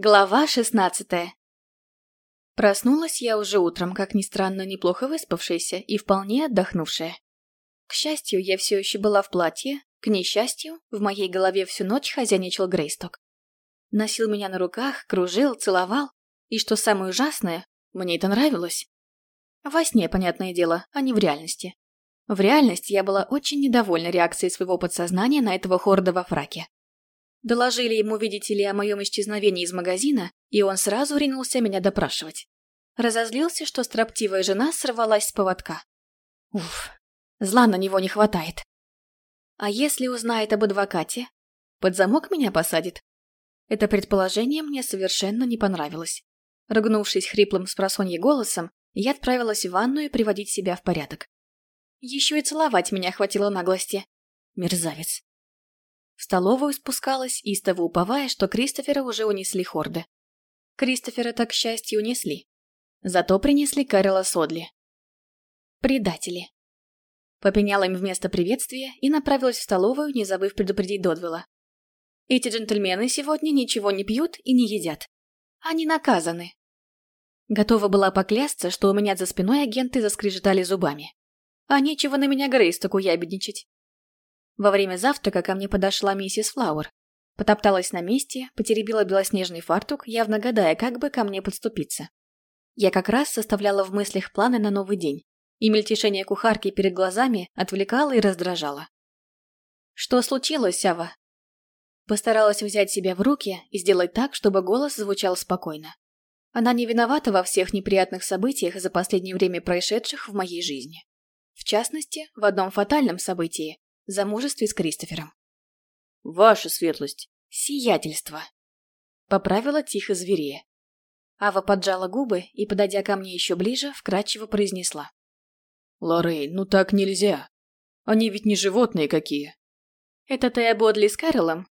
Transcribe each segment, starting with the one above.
Глава шестнадцатая Проснулась я уже утром, как ни странно, неплохо выспавшаяся и вполне отдохнувшая. К счастью, я все еще была в платье, к несчастью, в моей голове всю ночь хозяйничал Грейсток. Носил меня на руках, кружил, целовал, и, что самое ужасное, мне это нравилось. Во сне, понятное дело, а не в реальности. В реальности я была очень недовольна реакцией своего подсознания на этого хорда во фраке. Доложили ему, видите ли, о моем исчезновении из магазина, и он сразу ринулся меня допрашивать. Разозлился, что строптивая жена сорвалась с поводка. Уф, зла на него не хватает. А если узнает об адвокате? Под замок меня посадит? Это предположение мне совершенно не понравилось. Рыгнувшись хриплым с голосом, я отправилась в ванную приводить себя в порядок. Еще и целовать меня хватило наглости. Мерзавец. В столовую спускалась, истово уповая, что Кристофера уже унесли хорды. Кристофера так, к счастью, унесли. Зато принесли Карела Содли. Предатели. Попеняла им вместо приветствия и направилась в столовую, не забыв предупредить Додвилла. Эти джентльмены сегодня ничего не пьют и не едят. Они наказаны. Готова была поклясться, что у меня за спиной агенты заскрежетали зубами. А нечего на меня Грейстоку ябедничать. Во время завтрака ко мне подошла миссис Флауэр. Потопталась на месте, потеребила белоснежный фартук, явно гадая, как бы ко мне подступиться. Я как раз составляла в мыслях планы на новый день, и мельтешение кухарки перед глазами отвлекало и раздражало. «Что случилось, Ава?» Постаралась взять себя в руки и сделать так, чтобы голос звучал спокойно. Она не виновата во всех неприятных событиях за последнее время происшедших в моей жизни. В частности, в одном фатальном событии, замужестве с Кристофером. «Ваша светлость!» «Сиятельство!» Поправила тихо зверея. Ава поджала губы и, подойдя ко мне еще ближе, вкратчиво произнесла. «Лоррейн, ну так нельзя. Они ведь не животные какие». «Это ты об Одли с Кэролом?»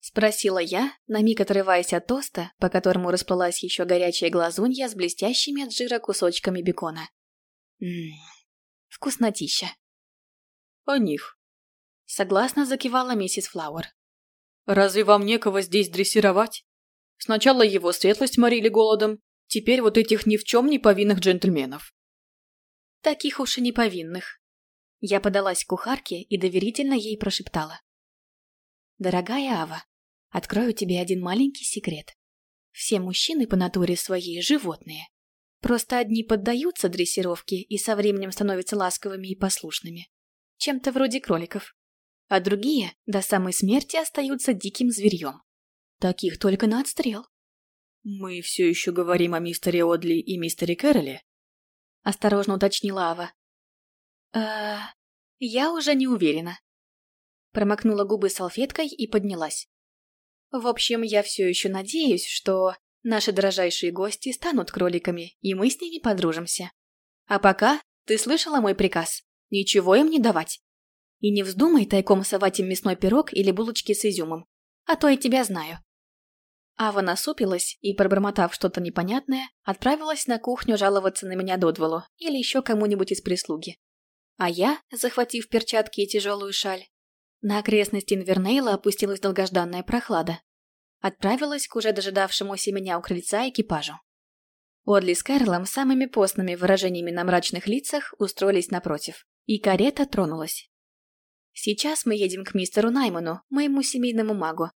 Спросила я, на миг отрываясь от тоста, по которому расплылась еще горячая глазунья с блестящими от жира кусочками бекона. Ммм, вкуснотища. «О них», Согласно закивала миссис Флауэр. «Разве вам некого здесь дрессировать? Сначала его светлость морили голодом, теперь вот этих ни в чем не повинных джентльменов». «Таких уж и не повинных». Я подалась к кухарке и доверительно ей прошептала. «Дорогая Ава, открою тебе один маленький секрет. Все мужчины по натуре своей животные. Просто одни поддаются дрессировке и со временем становятся ласковыми и послушными. Чем-то вроде кроликов а другие до самой смерти остаются диким зверьем. Таких только на отстрел. «Мы все еще говорим о мистере Одли и мистере Кэроле?» Осторожно уточнила Ава. э я уже не уверена». Промокнула губы салфеткой и поднялась. «В общем, я все еще надеюсь, что наши дорожайшие гости станут кроликами, и мы с ними подружимся. А пока ты слышала мой приказ? Ничего им не давать. И не вздумай тайком совать им мясной пирог или булочки с изюмом. А то я тебя знаю». Ава насупилась и, пробормотав что-то непонятное, отправилась на кухню жаловаться на меня Додволу или еще кому-нибудь из прислуги. А я, захватив перчатки и тяжелую шаль, на окрестности Инвернейла опустилась долгожданная прохлада. Отправилась к уже дожидавшемуся меня у крыльца экипажу. Одли с Кэролом самыми постными выражениями на мрачных лицах устроились напротив, и карета тронулась. Сейчас мы едем к мистеру Найману, моему семейному магу.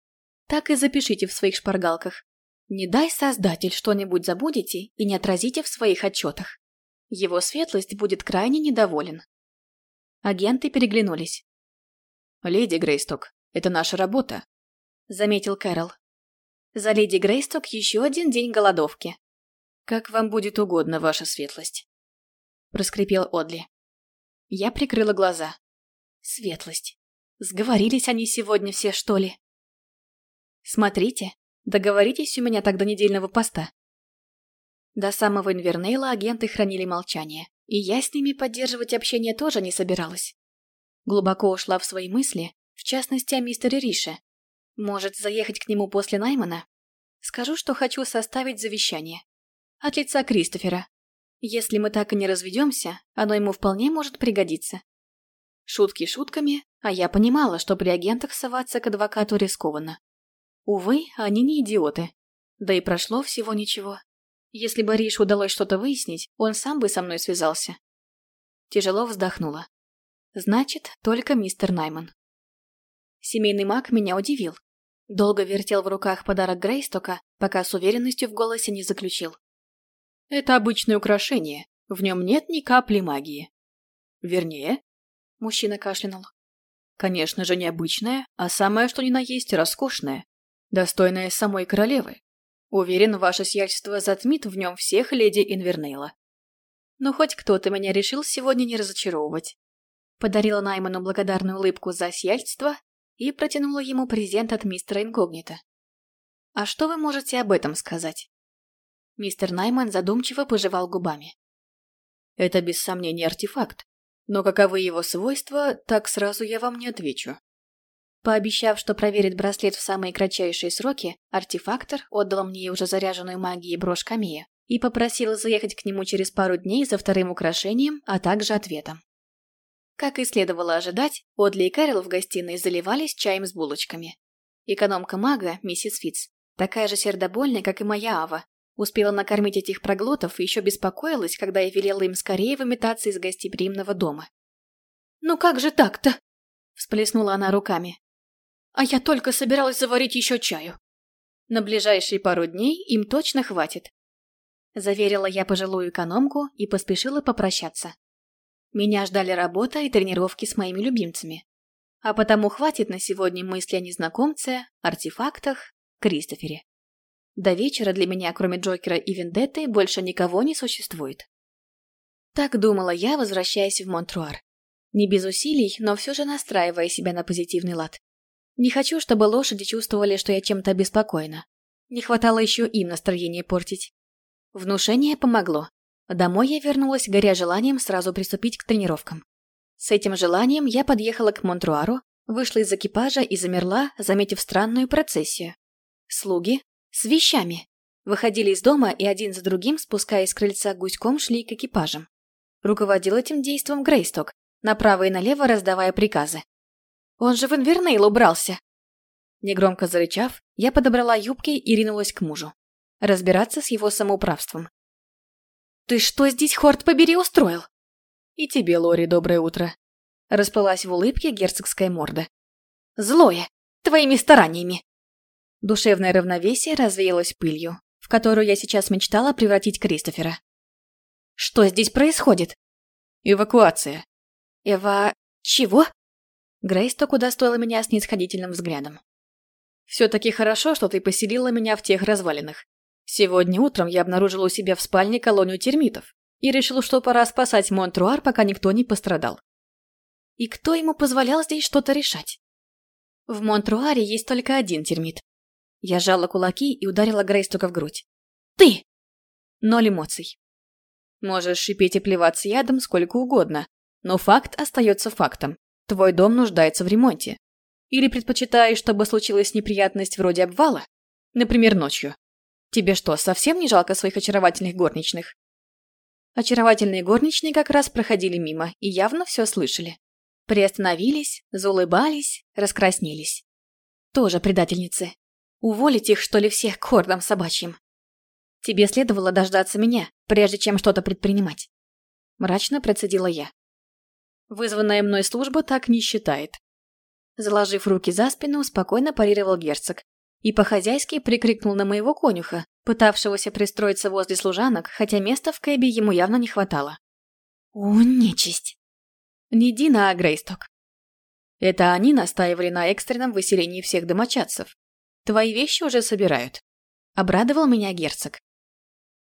Так и запишите в своих шпаргалках. Не дай создатель что-нибудь забудете и не отразите в своих отчетах. Его светлость будет крайне недоволен. Агенты переглянулись. «Леди Грейсток, это наша работа», — заметил Кэрол. «За леди Грейсток еще один день голодовки». «Как вам будет угодно, ваша светлость», — проскрипел Одли. Я прикрыла глаза. Светлость. Сговорились они сегодня все, что ли? Смотрите, договоритесь у меня тогда недельного поста. До самого Инвернейла агенты хранили молчание, и я с ними поддерживать общение тоже не собиралась. Глубоко ушла в свои мысли, в частности о мистере Рише. Может, заехать к нему после Наймана? Скажу, что хочу составить завещание. От лица Кристофера. Если мы так и не разведемся, оно ему вполне может пригодиться. Шутки шутками, а я понимала, что при агентах соваться к адвокату рискованно. Увы, они не идиоты. Да и прошло всего ничего. Если бы Риш удалось что-то выяснить, он сам бы со мной связался. Тяжело вздохнула. Значит, только мистер Найман. Семейный маг меня удивил. Долго вертел в руках подарок Грейстока, пока с уверенностью в голосе не заключил. Это обычное украшение, в нем нет ни капли магии. Вернее, мужчина кашлянул. Конечно же, необычное, а самое что ни на есть роскошное, достойное самой королевы. Уверен, ваше сиятельство затмит в нем всех леди Инвернейла. Но хоть кто-то меня решил сегодня не разочаровывать. Подарила Найману благодарную улыбку за сиятельство и протянула ему презент от мистера Инкогнито. «А что вы можете об этом сказать?» Мистер Найман задумчиво пожевал губами. «Это без сомнения артефакт, но каковы его свойства, так сразу я вам не отвечу. Пообещав, что проверит браслет в самые кратчайшие сроки, артефактор отдал мне уже заряженную магией брошь Камия и попросил заехать к нему через пару дней за вторым украшением, а также ответом. Как и следовало ожидать, Одли и Кэрол в гостиной заливались чаем с булочками. Экономка мага, миссис Фитц, такая же сердобольная, как и моя Ава, Успела накормить этих проглотов и еще беспокоилась, когда я велела им скорее выметаться из гостеприимного дома. «Ну как же так-то?» – всплеснула она руками. «А я только собиралась заварить еще чаю. На ближайшие пару дней им точно хватит». Заверила я пожилую экономку и поспешила попрощаться. Меня ждали работа и тренировки с моими любимцами. А потому хватит на сегодня мысли о незнакомце, артефактах, Кристофере. До вечера для меня, кроме Джокера и Вендетты, больше никого не существует. Так думала я, возвращаясь в Монтруар. Не без усилий, но все же настраивая себя на позитивный лад. Не хочу, чтобы лошади чувствовали, что я чем-то обеспокоена. Не хватало еще им настроение портить. Внушение помогло. Домой я вернулась, горя желанием сразу приступить к тренировкам. С этим желанием я подъехала к Монтруару, вышла из экипажа и замерла, заметив странную процессию. Слуги, с вещами. Выходили из дома и один за другим, спускаясь с крыльца гуськом, шли к экипажам. Руководил этим действом Грейсток, направо и налево раздавая приказы. «Он же в Инвернейл убрался!» Негромко зарычав, я подобрала юбки и ринулась к мужу. Разбираться с его самоуправством. «Ты что здесь, Хорт, побери, устроил?» «И тебе, Лори, доброе утро!» Расплылась в улыбке герцогская морда. «Злое! Твоими стараниями!» Душевное равновесие развеялось пылью, в которую я сейчас мечтала превратить Кристофера. «Что здесь происходит?» «Эвакуация». «Эва... чего?» Грейсток удостоила меня снисходительным взглядом. «Все-таки хорошо, что ты поселила меня в тех развалинах. Сегодня утром я обнаружил у себя в спальне колонию термитов и решил, что пора спасать Монтруар, пока никто не пострадал. И кто ему позволял здесь что-то решать? В Монтруаре есть только один термит, я сжала кулаки и ударила Грейстока в грудь. «Ты!» Ноль эмоций. Можешь шипеть и плеваться ядом сколько угодно, но факт остается фактом. Твой дом нуждается в ремонте. Или предпочитаешь, чтобы случилась неприятность вроде обвала? Например, ночью. Тебе что, совсем не жалко своих очаровательных горничных? Очаровательные горничные как раз проходили мимо и явно все слышали. Приостановились, заулыбались, раскраснелись. Тоже предательницы. Уволить их, что ли, всех к хордам собачьим? Тебе следовало дождаться меня, прежде чем что-то предпринимать. Мрачно процедила я. Вызванная мной служба так не считает. Заложив руки за спину, спокойно парировал герцог и по-хозяйски прикрикнул на моего конюха, пытавшегося пристроиться возле служанок, хотя места в кэбе ему явно не хватало. «О, нечисть!» Не Дина, а Грейсток. Это они настаивали на экстренном выселении всех домочадцев. Твои вещи уже собирают. Обрадовал меня герцог.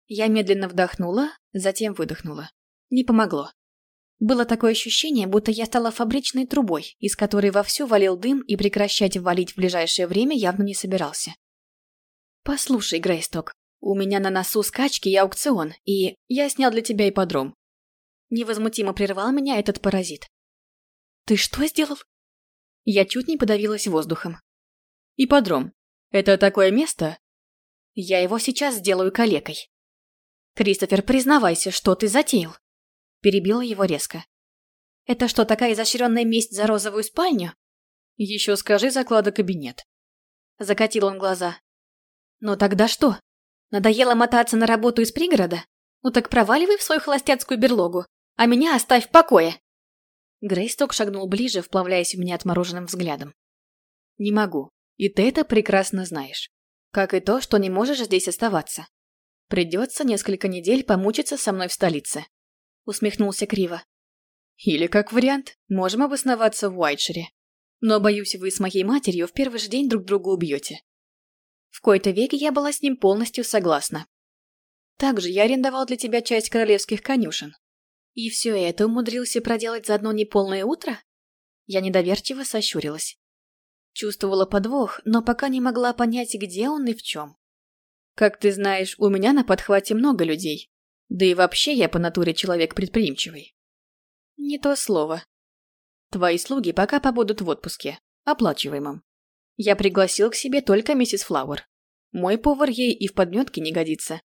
Я медленно вдохнула, затем выдохнула. Не помогло. Было такое ощущение, будто я стала фабричной трубой, из которой вовсю валил дым и прекращать валить в ближайшее время явно не собирался. «Послушай, Грейсток, у меня на носу скачки и аукцион, и я снял для тебя ипподром». Невозмутимо прервал меня этот паразит. «Ты что сделал?» Я чуть не подавилась воздухом. «Ипподром. Это такое место? Я его сейчас сделаю калекой. Кристофер, признавайся, что ты затеял. Перебила его резко. Это что, такая изощренная месть за розовую спальню? Еще скажи заклада кабинет. Закатил он глаза. «Ну тогда что? Надоело мотаться на работу из пригорода? Ну так проваливай в свою холостяцкую берлогу, а меня оставь в покое!» Грейсток шагнул ближе, вплавляясь в меня отмороженным взглядом. «Не могу, и ты это прекрасно знаешь. Как и то, что не можешь здесь оставаться. Придется несколько недель помучиться со мной в столице. Усмехнулся криво. Или, как вариант, можем обосноваться в Уайтшире. Но, боюсь, вы с моей матерью в первый же день друг друга убьете. В кои-то веке я была с ним полностью согласна. Также я арендовал для тебя часть королевских конюшен. И все это умудрился проделать за одно неполное утро? Я недоверчиво сощурилась. Чувствовала подвох, но пока не могла понять, где он и в чем. Как ты знаешь, у меня на подхвате много людей. Да и вообще я по натуре человек предприимчивый. Не то слово. Твои слуги пока побудут в отпуске, оплачиваемом. Я пригласил к себе только миссис Флауэр. Мой повар ей и в подметке не годится.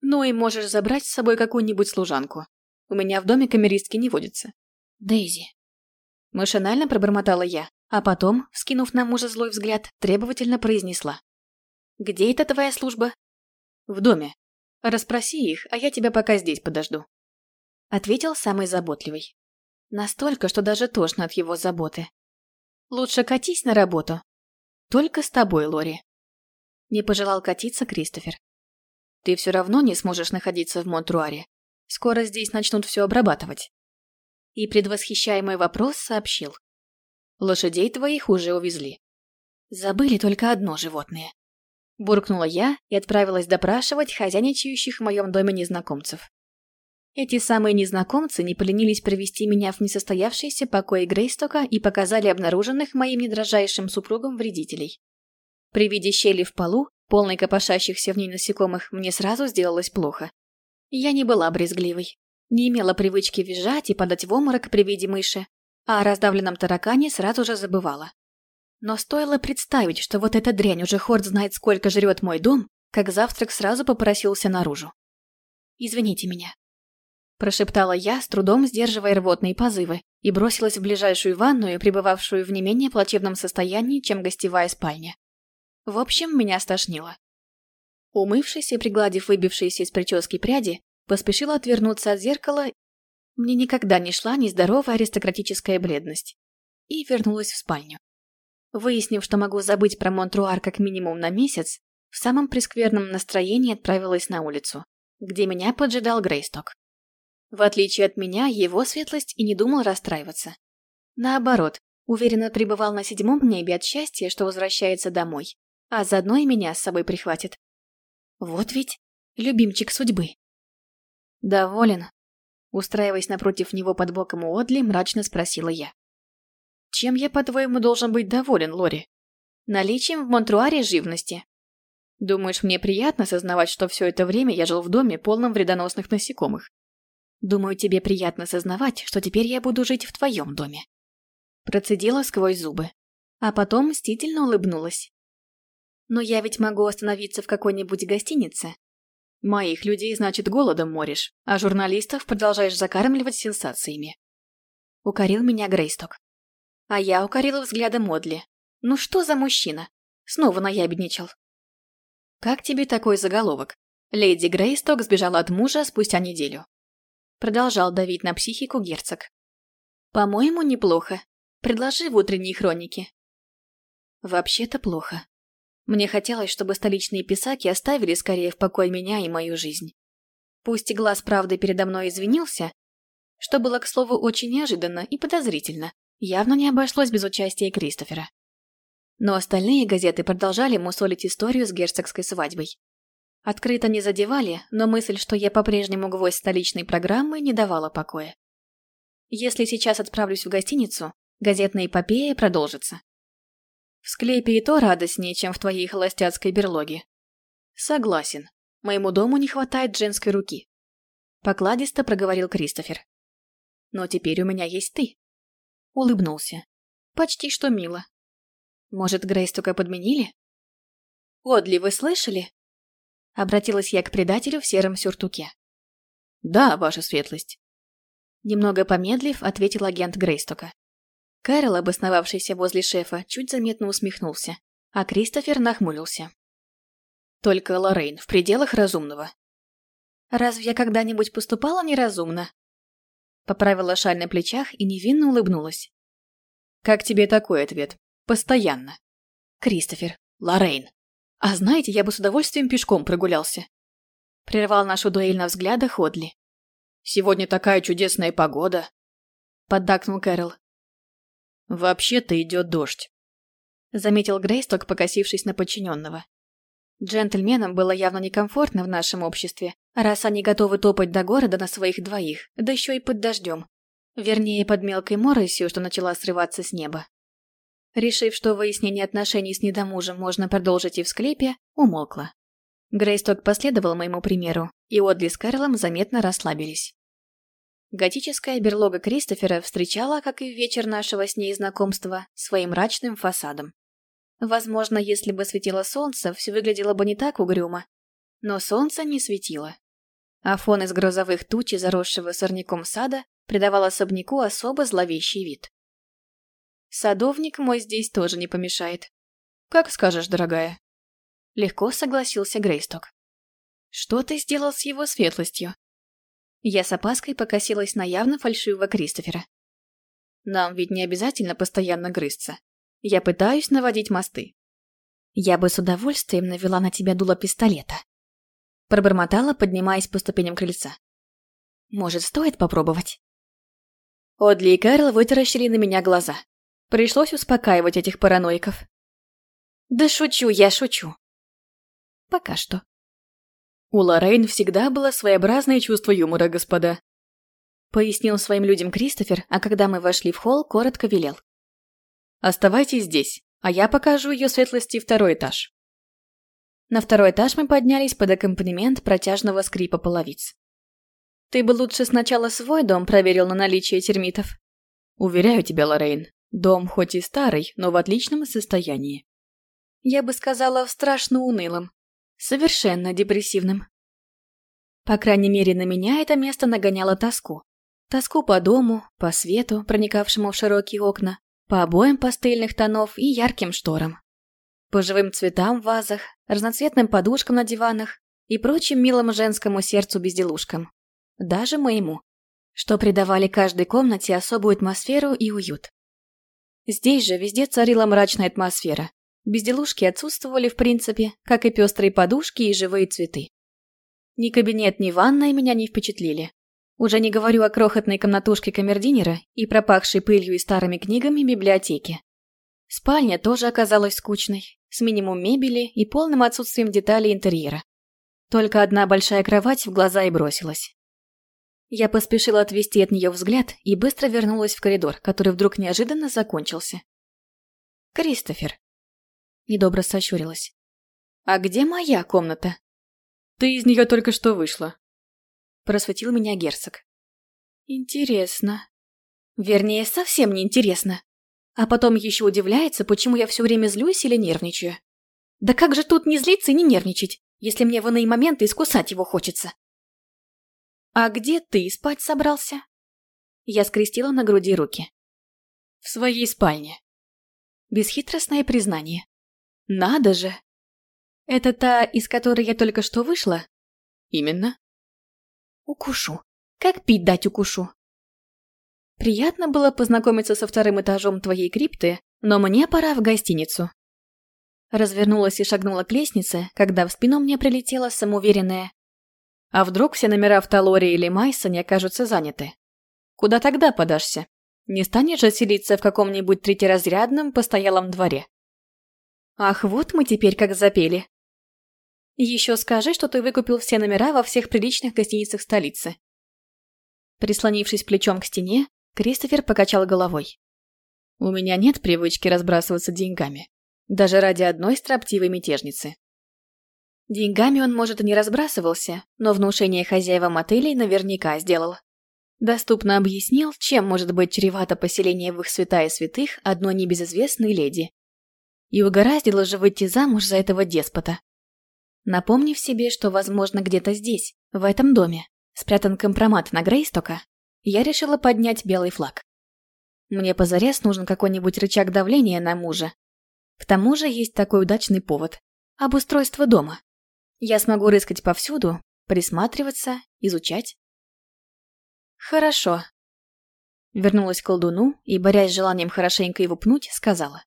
Ну и можешь забрать с собой какую-нибудь служанку. У меня в доме камеристки не водится. Дейзи. Машинально пробормотала я, а потом, вскинув на мужа злой взгляд, требовательно произнесла. «Где это твоя служба?» В доме. Распроси их, а я тебя пока здесь подожду. Ответил самый заботливый. Настолько, что даже тошно от его заботы. Лучше катись на работу. Только с тобой, Лори. Не пожелал катиться Кристофер. Ты все равно не сможешь находиться в Монтруаре. Скоро здесь начнут все обрабатывать. И предвосхищаемый вопрос сообщил. Лошадей твоих уже увезли. Забыли только одно животное. Буркнула я и отправилась допрашивать хозяйничающих в моем доме незнакомцев. Эти самые незнакомцы не поленились провести меня в несостоявшийся покой Грейстока и показали обнаруженных моим недрожайшим супругом вредителей. При виде щели в полу, полной копошащихся в ней насекомых, мне сразу сделалось плохо. Я не была брезгливой. Не имела привычки визжать и падать в оморок при виде мыши, а о раздавленном таракане сразу же забывала. Но стоило представить, что вот эта дрянь уже хорд знает, сколько жрет мой дом, как завтрак сразу попросился наружу. «Извините меня», – прошептала я, с трудом сдерживая рвотные позывы, и бросилась в ближайшую ванную, пребывавшую в не менее плачевном состоянии, чем гостевая спальня. В общем, меня стошнило. Умывшись и пригладив выбившиеся из прически пряди, поспешила отвернуться от зеркала. Мне никогда не шла нездоровая аристократическая бледность. И вернулась в спальню. Выяснив, что могу забыть про Монтруар как минимум на месяц, в самом прескверном настроении отправилась на улицу, где меня поджидал Грейсток. В отличие от меня, его светлость и не думал расстраиваться. Наоборот, уверенно пребывал на седьмом небе от счастья, что возвращается домой, а заодно и меня с собой прихватит. Вот ведь любимчик судьбы. «Доволен?» Устраиваясь напротив него под боком у Одли, мрачно спросила я. Чем я, по-твоему, должен быть доволен, Лори? Наличием в Монтруаре живности. Думаешь, мне приятно сознавать, что все это время я жил в доме, полном вредоносных насекомых? Думаю, тебе приятно сознавать, что теперь я буду жить в твоем доме. Процедила сквозь зубы. А потом мстительно улыбнулась. Но я ведь могу остановиться в какой-нибудь гостинице. Моих людей, значит, голодом моришь, а журналистов продолжаешь закармливать сенсациями. Укорил меня Грейсток. А я укорила взглядом Модли. Ну что за мужчина? Снова наябедничал. Как тебе такой заголовок? Леди Грейсток сбежала от мужа спустя неделю. Продолжал давить на психику герцог. По-моему, неплохо. Предложи в утренней хронике. Вообще-то плохо. Мне хотелось, чтобы столичные писаки оставили скорее в покое меня и мою жизнь. Пусть и глаз правды передо мной извинился, что было, к слову, очень неожиданно и подозрительно, Явно не обошлось без участия Кристофера. Но остальные газеты продолжали мусолить историю с герцогской свадьбой. Открыто не задевали, но мысль, что я по-прежнему гвоздь столичной программы, не давала покоя. Если сейчас отправлюсь в гостиницу, газетная эпопея продолжится. В склепе и то радостнее, чем в твоей холостяцкой берлоге. Согласен. Моему дому не хватает женской руки. Покладисто проговорил Кристофер. Но теперь у меня есть ты. Улыбнулся. Почти что мило. Может, Грейс только подменили? «Одли, вы слышали?» Обратилась я к предателю в сером сюртуке. «Да, ваша светлость». Немного помедлив, ответил агент Грейстока. Кэрол, обосновавшийся возле шефа, чуть заметно усмехнулся, а Кристофер нахмурился. Только Лоррейн в пределах разумного. Разве я когда-нибудь поступала неразумно? Поправила шаль на плечах и невинно улыбнулась. Как тебе такой ответ? Постоянно. Кристофер. Лоррейн. А знаете, я бы с удовольствием пешком прогулялся. Прервал нашу дуэль на взглядах Одли. Сегодня такая чудесная погода. Поддакнул Кэрол. Вообще-то идет дождь. Заметил Грейсток, покосившись на подчиненного. Джентльменам было явно некомфортно в нашем обществе, раз они готовы топать до города на своих двоих, да еще и под дождем. Вернее, под мелкой моросью, что начала срываться с неба. Решив, что выяснение отношений с недомужем можно продолжить и в склепе, умолкла. Грейсток последовал моему примеру, и Одли с Кэролом заметно расслабились. Готическая берлога Кристофера встречала, как и в вечер нашего с ней знакомства, своим мрачным фасадом. Возможно, если бы светило солнце, все выглядело бы не так угрюмо. Но солнце не светило. А фон из грозовых туч и заросшего сорняком сада придавал особняку особо зловещий вид. Садовник мой здесь тоже не помешает. Как скажешь, дорогая. Легко согласился Грейсток. Что ты сделал с его светлостью? Я с опаской покосилась на явно фальшивого Кристофера. Нам ведь не обязательно постоянно грызться. Я пытаюсь наводить мосты. Я бы с удовольствием навела на тебя дуло пистолета. Пробормотала, поднимаясь по ступеням крыльца. Может, стоит попробовать? Одли и Кэрол вытаращили на меня глаза. Пришлось успокаивать этих параноиков. Да шучу, я шучу. Пока что. У Лоррейн всегда было своеобразное чувство юмора, господа. Пояснил своим людям Кристофер, а когда мы вошли в холл, коротко велел. Оставайтесь здесь, а я покажу ее светлости второй этаж. На второй этаж мы поднялись под аккомпанемент протяжного скрипа половиц. Ты бы лучше сначала свой дом проверил на наличие термитов. Уверяю тебя, Лоррейн, дом хоть и старый, но в отличном состоянии. Я бы сказала, в страшно унылом. Совершенно депрессивным. По крайней мере, на меня это место нагоняло тоску. Тоску по дому, по свету, проникавшему в широкие окна, по обоям пастельных тонов и ярким шторам. По живым цветам в вазах, разноцветным подушкам на диванах и прочим милому женскому сердцу безделушкам. Даже моему. Что придавали каждой комнате особую атмосферу и уют. Здесь же везде царила мрачная атмосфера. Безделушки отсутствовали в принципе, как и пестрые подушки и живые цветы. Ни кабинет, ни ванная меня не впечатлили. Уже не говорю о крохотной комнатушке камердинера и пропахшей пылью и старыми книгами библиотеке. Спальня тоже оказалась скучной, с минимум мебели и полным отсутствием деталей интерьера. Только одна большая кровать в глаза и бросилась. Я поспешила отвести от нее взгляд и быстро вернулась в коридор, который вдруг неожиданно закончился. «Кристофер». Недобро сощурилась. «А где моя комната?» «Ты из нее только что вышла», просветил меня герцог. Интересно. Вернее, совсем не интересно. А потом еще удивляется, почему я все время злюсь или нервничаю. Да как же тут не злиться и не нервничать, если мне в иные моменты искусать его хочется? А где ты спать собрался? Я скрестила на груди руки. В своей спальне. Бесхитростное признание. Надо же. Это та, из которой я только что вышла? Именно. Укушу. Как пить дать укушу? Приятно было познакомиться со вторым этажом твоей крипты, но мне пора в гостиницу. Развернулась и шагнула к лестнице, когда в спину мне прилетела самоуверенная. А вдруг все номера в Талоре или Майсоне окажутся заняты? Куда тогда подашься? Не станешь же селиться в каком-нибудь третьеразрядном постоялом дворе? Ах, вот мы теперь как запели. Еще скажи, что ты выкупил все номера во всех приличных гостиницах столицы. Прислонившись плечом к стене, Кристофер покачал головой. У меня нет привычки разбрасываться деньгами. Даже ради одной строптивой мятежницы. Деньгами он, может, и не разбрасывался, но внушение хозяевам отелей наверняка сделал. Доступно объяснил, чем может быть чревато поселение в их святая святых одной небезызвестной леди. И угораздило же выйти замуж за этого деспота. Напомнив себе, что, возможно, где-то здесь, в этом доме, спрятан компромат на Грейстока, я решила поднять белый флаг. Мне позарез нужен какой-нибудь рычаг давления на мужа. К тому же есть такой удачный повод – обустройство дома. Я смогу рыскать повсюду, присматриваться, изучать. Хорошо. Вернулась к колдуну и, борясь с желанием хорошенько его пнуть, сказала.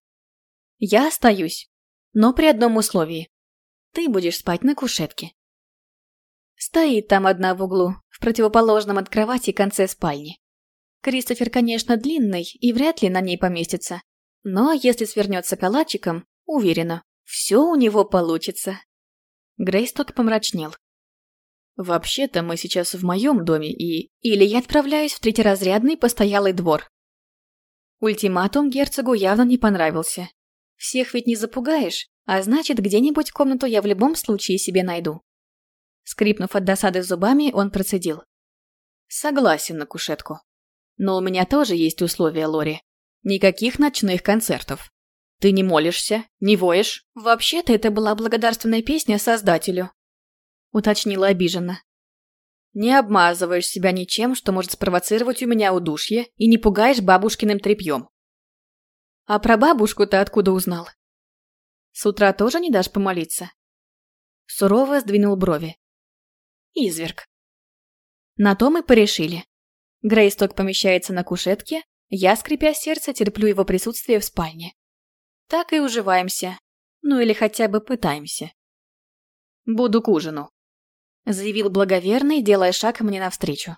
Я остаюсь, но при одном условии. Ты будешь спать на кушетке. Стоит там одна в углу, в противоположном от кровати конце спальни. Кристофер, конечно, длинный и вряд ли на ней поместится. Но если свернется калачиком, уверена, все у него получится. Грейсток помрачнел. «Вообще-то мы сейчас в моем доме и...» «Или я отправляюсь в третьеразрядный постоялый двор». Ультиматум герцогу явно не понравился. Всех ведь не запугаешь, а значит, где-нибудь комнату я в любом случае себе найду. Скрипнув от досады зубами, он процедил. «Согласен на кушетку. Но у меня тоже есть условия, Лори. Никаких ночных концертов. Ты не молишься, не воешь. Вообще-то это была благодарственная песня создателю. Уточнила обиженно. Не обмазываешь себя ничем, что может спровоцировать у меня удушье, и не пугаешь бабушкиным тряпьем. А про бабушку ты откуда узнал? С утра тоже не дашь помолиться? Сурово сдвинул брови. Изверг. На то мы порешили. Грейсток помещается на кушетке, я, скрипя сердце, терплю его присутствие в спальне. Так и уживаемся. Ну или хотя бы пытаемся. «Буду к ужину», — заявил благоверный, делая шаг мне навстречу.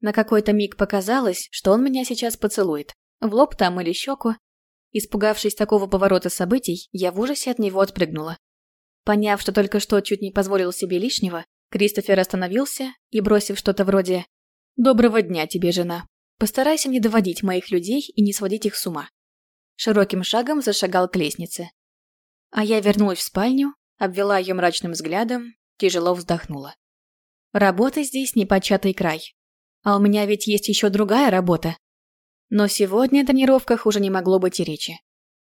На какой-то миг показалось, что он меня сейчас поцелует. В лоб там или щеку. Испугавшись такого поворота событий, я в ужасе от него отпрыгнула. Поняв, что только что чуть не позволил себе лишнего, Кристофер остановился и, бросив что-то вроде «Доброго дня тебе, жена. Постарайся не доводить моих людей и не сводить их с ума». Широким шагом зашагал к лестнице. А я вернулась в спальню, обвела ее мрачным взглядом, тяжело вздохнула. Работа здесь непочатый край. А у меня ведь есть еще другая работа. Но сегодня о тренировках уже не могло быть и речи.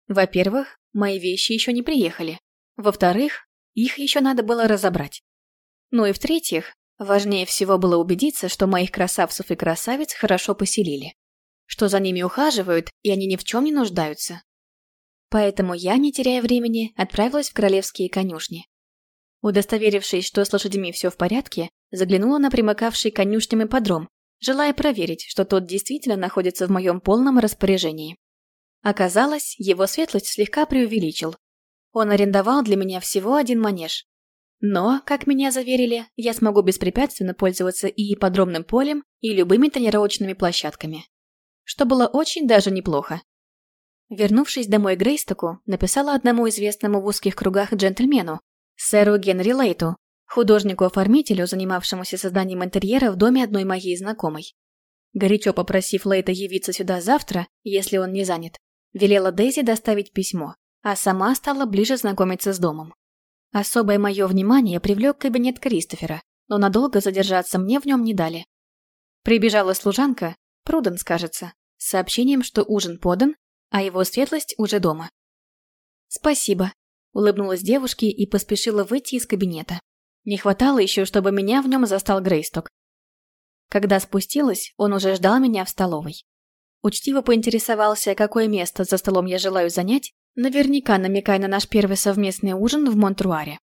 Во-первых, мои вещи еще не приехали. Во-вторых, их еще надо было разобрать. Ну и в-третьих, важнее всего было убедиться, что моих красавцев и красавиц хорошо поселили. Что за ними ухаживают, и они ни в чем не нуждаются. Поэтому я, не теряя времени, отправилась в королевские конюшни. Удостоверившись, что с лошадьми все в порядке, заглянула на примыкавший конюшням ипподром, желая проверить, что тот действительно находится в моем полном распоряжении. Оказалось, его светлость слегка преувеличил. Он арендовал для меня всего один манеж, но, как меня заверили, я смогу беспрепятственно пользоваться и подробным полем, и любыми тренировочными площадками. Что было очень даже неплохо. Вернувшись домой Грейстоку, написала одному известному в узких кругах джентльмену, сэру Генри Лейту, художнику-оформителю, занимавшемуся созданием интерьера в доме одной моей знакомой. Горячо попросив Лейта явиться сюда завтра, если он не занят, велела Дейзи доставить письмо, а сама стала ближе знакомиться с домом. Особое мое внимание привлек кабинет Кристофера, но надолго задержаться мне в нем не дали. Прибежала служанка, Пруденс, кажется, с сообщением, что ужин подан, а его светлость уже дома. «Спасибо», — улыбнулась девушке и поспешила выйти из кабинета. Не хватало еще, чтобы меня в нем застал Грейсток. Когда спустилась, он уже ждал меня в столовой. Учтиво поинтересовался, какое место за столом я желаю занять, наверняка намекая на наш первый совместный ужин в Монтруаре.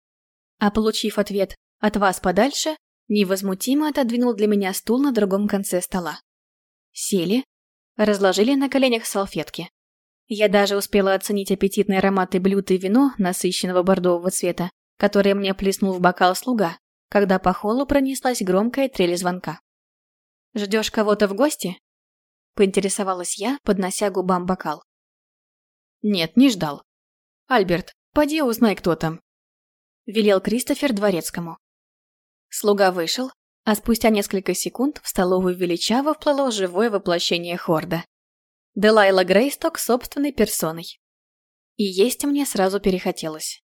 А получив ответ «от вас подальше», невозмутимо отодвинул для меня стул на другом конце стола. Сели, разложили на коленях салфетки. Я даже успела оценить аппетитные ароматы блюд и вино насыщенного бордового цвета, которое мне плеснул в бокал слуга, когда по холлу пронеслась громкая трель звонка. «Ждешь кого-то в гости?» — поинтересовалась я, поднося губам бокал. Нет, не ждал. Альберт, поди узнай, кто там. Велел Кристофер дворецкому. Слуга вышел, а спустя несколько секунд в столовую величаво вплыло живое воплощение Хорда. Делайла Грейсток собственной персоной. И есть мне сразу перехотелось.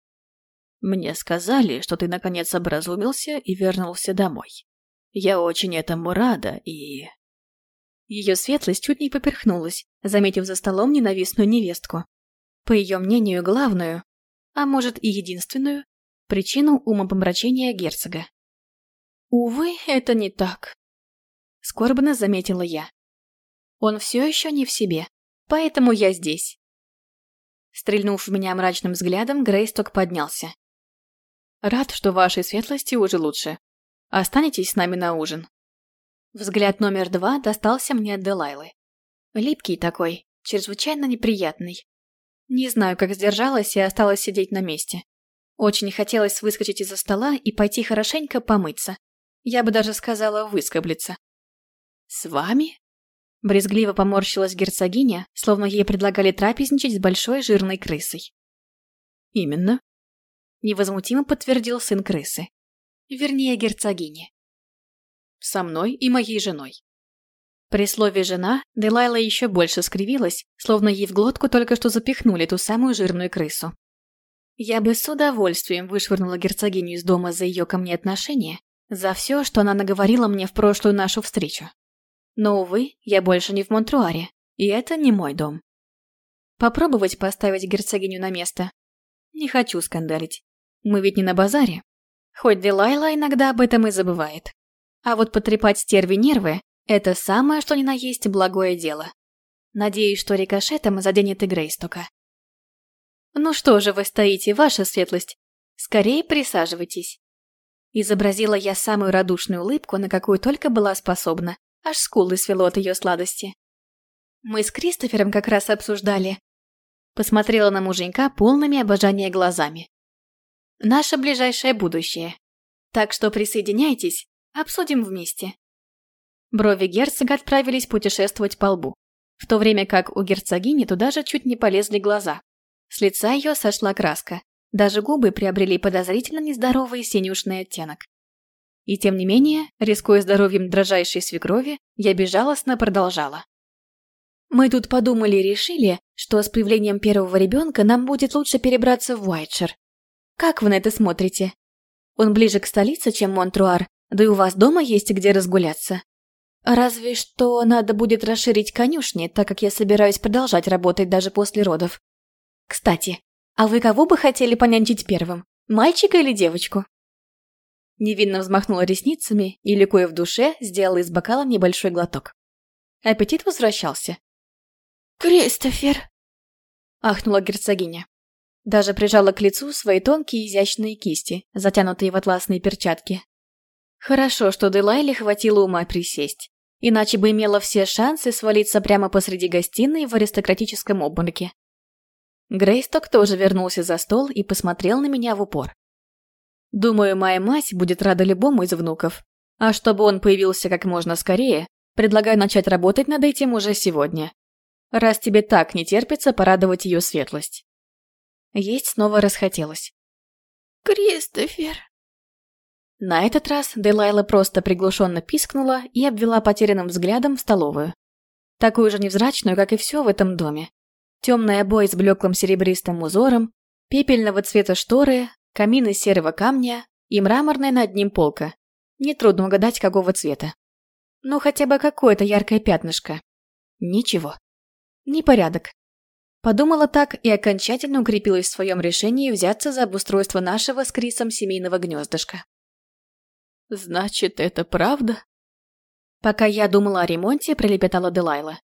Мне сказали, что ты наконец образумился и вернулся домой. Я очень этому рада и... Ее светлость чуть не поперхнулась, заметив за столом ненавистную невестку по ее мнению, главную, а может и единственную, причину умопомрачения герцога. Увы, это не так. Скорбно заметила я. Он все еще не в себе, поэтому я здесь. Стрельнув в меня мрачным взглядом, Грейсток поднялся. Рад, что вашей светлости уже лучше. Останетесь с нами на ужин. Взгляд номер два достался мне от Делайлы. Липкий такой, чрезвычайно неприятный. Не знаю, как сдержалась и осталась сидеть на месте. Очень хотелось выскочить из-за стола и пойти хорошенько помыться. Я бы даже сказала выскоблиться. «С вами?» Брезгливо поморщилась герцогиня, словно ей предлагали трапезничать с большой жирной крысой. «Именно», — невозмутимо подтвердил сын крысы. Вернее, герцогини. «Со мной и моей женой». При слове «жена» Делайла еще больше скривилась, словно ей в глотку только что запихнули ту самую жирную крысу. Я бы с удовольствием вышвырнула герцогиню из дома за ее ко мне отношение, за все, что она наговорила мне в прошлую нашу встречу. Но, увы, я больше не в Монтруаре, и это не мой дом. Попробовать поставить герцогиню на место? Не хочу скандалить. Мы ведь не на базаре. Хоть Делайла иногда об этом и забывает. А вот потрепать стерви нервы – это самое, что ни на есть благое дело. Надеюсь, что рикошетом заденет и Грейстока. «Ну что же вы стоите, ваша светлость? Скорее присаживайтесь». Изобразила я самую радушную улыбку, на какую только была способна, Аж скулы свело от ее сладости. Мы с Кристофером как раз обсуждали. Посмотрела на муженька полными обожания глазами. Наше ближайшее будущее. Так что присоединяйтесь, обсудим вместе. Брови герцога отправились путешествовать по лбу, в то время как у герцогини туда же чуть не полезли глаза. С лица ее сошла краска, даже губы приобрели подозрительно нездоровый синюшный оттенок. И тем не менее, рискуя здоровьем дрожайшей свекрови, я безжалостно продолжала. Мы тут подумали и решили, что с появлением первого ребенка нам будет лучше перебраться в Уайтшир. Как вы на это смотрите? Он ближе к столице, чем Монтруар, да и у вас дома есть где разгуляться. Разве что надо будет расширить конюшни, так как я собираюсь продолжать работать даже после родов. Кстати, а вы кого бы хотели понянчить первым, мальчика или девочку? Невинно взмахнула ресницами и, ликуя в душе, сделала из бокала небольшой глоток. Аппетит возвращался. «Кристофер!» – ахнула герцогиня. Даже прижала к лицу свои тонкие изящные кисти, затянутые в атласные перчатки. Хорошо, что Делайле хватило ума присесть, иначе бы имела все шансы свалиться прямо посреди гостиной в аристократическом обмороке. Грейсток тоже вернулся за стол и посмотрел на меня в упор. Думаю, моя мать будет рада любому из внуков. А чтобы он появился как можно скорее, предлагаю начать работать над этим уже сегодня. Раз тебе так не терпится порадовать ее светлость. Есть снова расхотелось. «Кристофер!» На этот раз Делайла просто приглушенно пискнула и обвела потерянным взглядом в столовую. Такую же невзрачную, как и все в этом доме. Темные обои с блеклым серебристым узором, пепельного цвета шторы, камин из серого камня и мраморная над ним полка. Нетрудно угадать, какого цвета. Ну, хотя бы какое-то яркое пятнышко. Ничего. Непорядок. Подумала так и окончательно укрепилась в своем решении взяться за обустройство нашего с Крисом семейного гнездышка. «Значит, это правда?» Пока я думала о ремонте, пролепетала Делайла.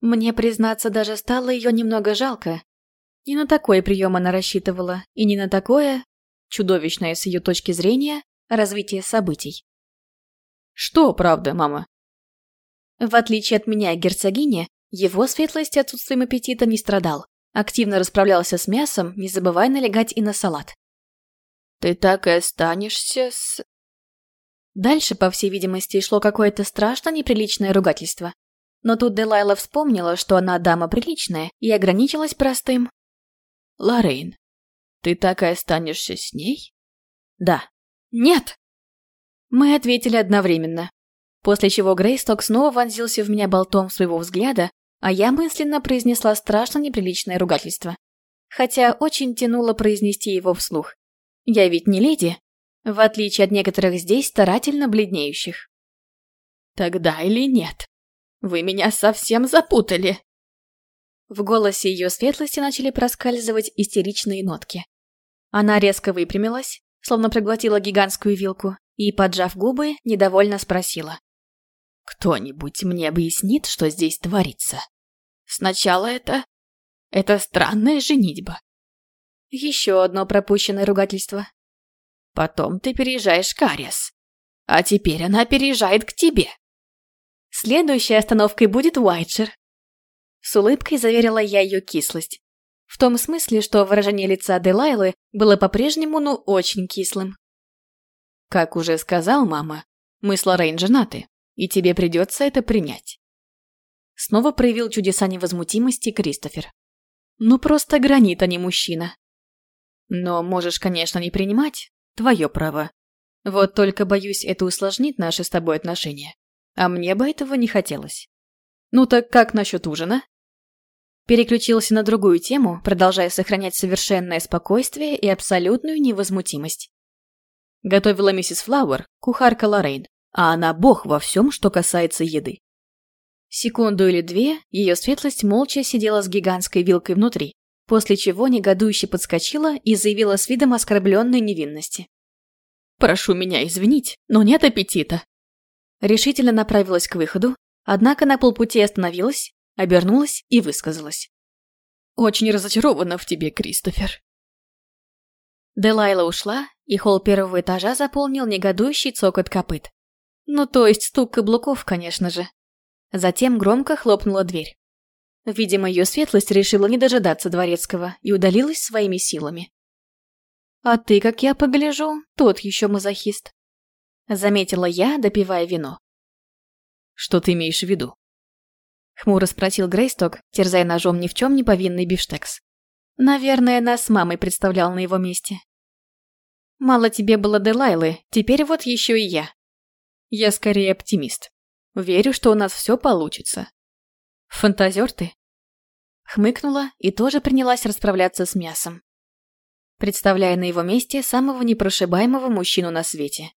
Мне, признаться, даже стало ее немного жалко, не на такой прием она рассчитывала, и не на такое, чудовищное с ее точки зрения, развитие событий. «Что правда, мама?» В отличие от меня и герцогини, его светлость отсутствием аппетита не страдал. Активно расправлялся с мясом, не забывая налегать и на салат. «Ты так и останешься с...» Дальше, по всей видимости, шло какое-то страшно неприличное ругательство. Но тут Делайла вспомнила, что она дама приличная, и ограничилась простым Лорейн, ты так и останешься с ней? Да. Нет! Мы ответили одновременно. После чего Грейсток снова вонзился в меня болтом своего взгляда, а я мысленно произнесла страшно неприличное ругательство. Хотя очень тянуло произнести его вслух. Я ведь не леди, в отличие от некоторых здесь старательно бледнеющих. Тогда или нет? Вы меня совсем запутали. В голосе ее светлости начали проскальзывать истеричные нотки. Она резко выпрямилась, словно проглотила гигантскую вилку, и, поджав губы, недовольно спросила. «Кто-нибудь мне объяснит, что здесь творится? Сначала это... это странная женитьба». Еще одно пропущенное ругательство. Потом ты переезжаешь к Ариас. А теперь она переезжает к тебе. Следующей остановкой будет Уайтшир. С улыбкой заверила я ее кислость. В том смысле, что выражение лица Делайлы было по-прежнему, ну, очень кислым. Как уже сказал мама, мы с Лоррейн женаты, и тебе придется это принять. Снова проявил чудеса невозмутимости Кристофер. Ну просто гранит, а не мужчина. Но можешь, конечно, не принимать. Твое право. Вот только, боюсь, это усложнит наши с тобой отношения. А мне бы этого не хотелось. Ну так как насчет ужина? Переключился на другую тему, продолжая сохранять совершенное спокойствие и абсолютную невозмутимость. Готовила миссис Флауэр, кухарка Лоррейн, а она бог во всем, что касается еды. Секунду или две ее светлость молча сидела с гигантской вилкой внутри, после чего негодующе подскочила и заявила с видом оскорбленной невинности. «Прошу меня извинить, но нет аппетита». Решительно направилась к выходу, однако на полпути остановилась, обернулась и высказалась. «Очень разочарована в тебе, Кристофер». Делайла ушла, и холл первого этажа заполнил негодующий цокот копыт. Ну, то есть стук каблуков, конечно же. Затем громко хлопнула дверь. Видимо, ее светлость решила не дожидаться дворецкого и удалилась своими силами. «А ты, как я погляжу, тот еще мазохист», — заметила я, допивая вино. «Что ты имеешь в виду?» — хмуро спросил Грейсток, терзая ножом ни в чем не повинный бифштекс. Наверное, нас с мамой представлял на его месте. Мало тебе было Делайлы, теперь вот еще и я. Я скорее оптимист. Верю, что у нас все получится. Фантазер ты? Хмыкнула и тоже принялась расправляться с мясом. Представляя на его месте самого непрошибаемого мужчину на свете.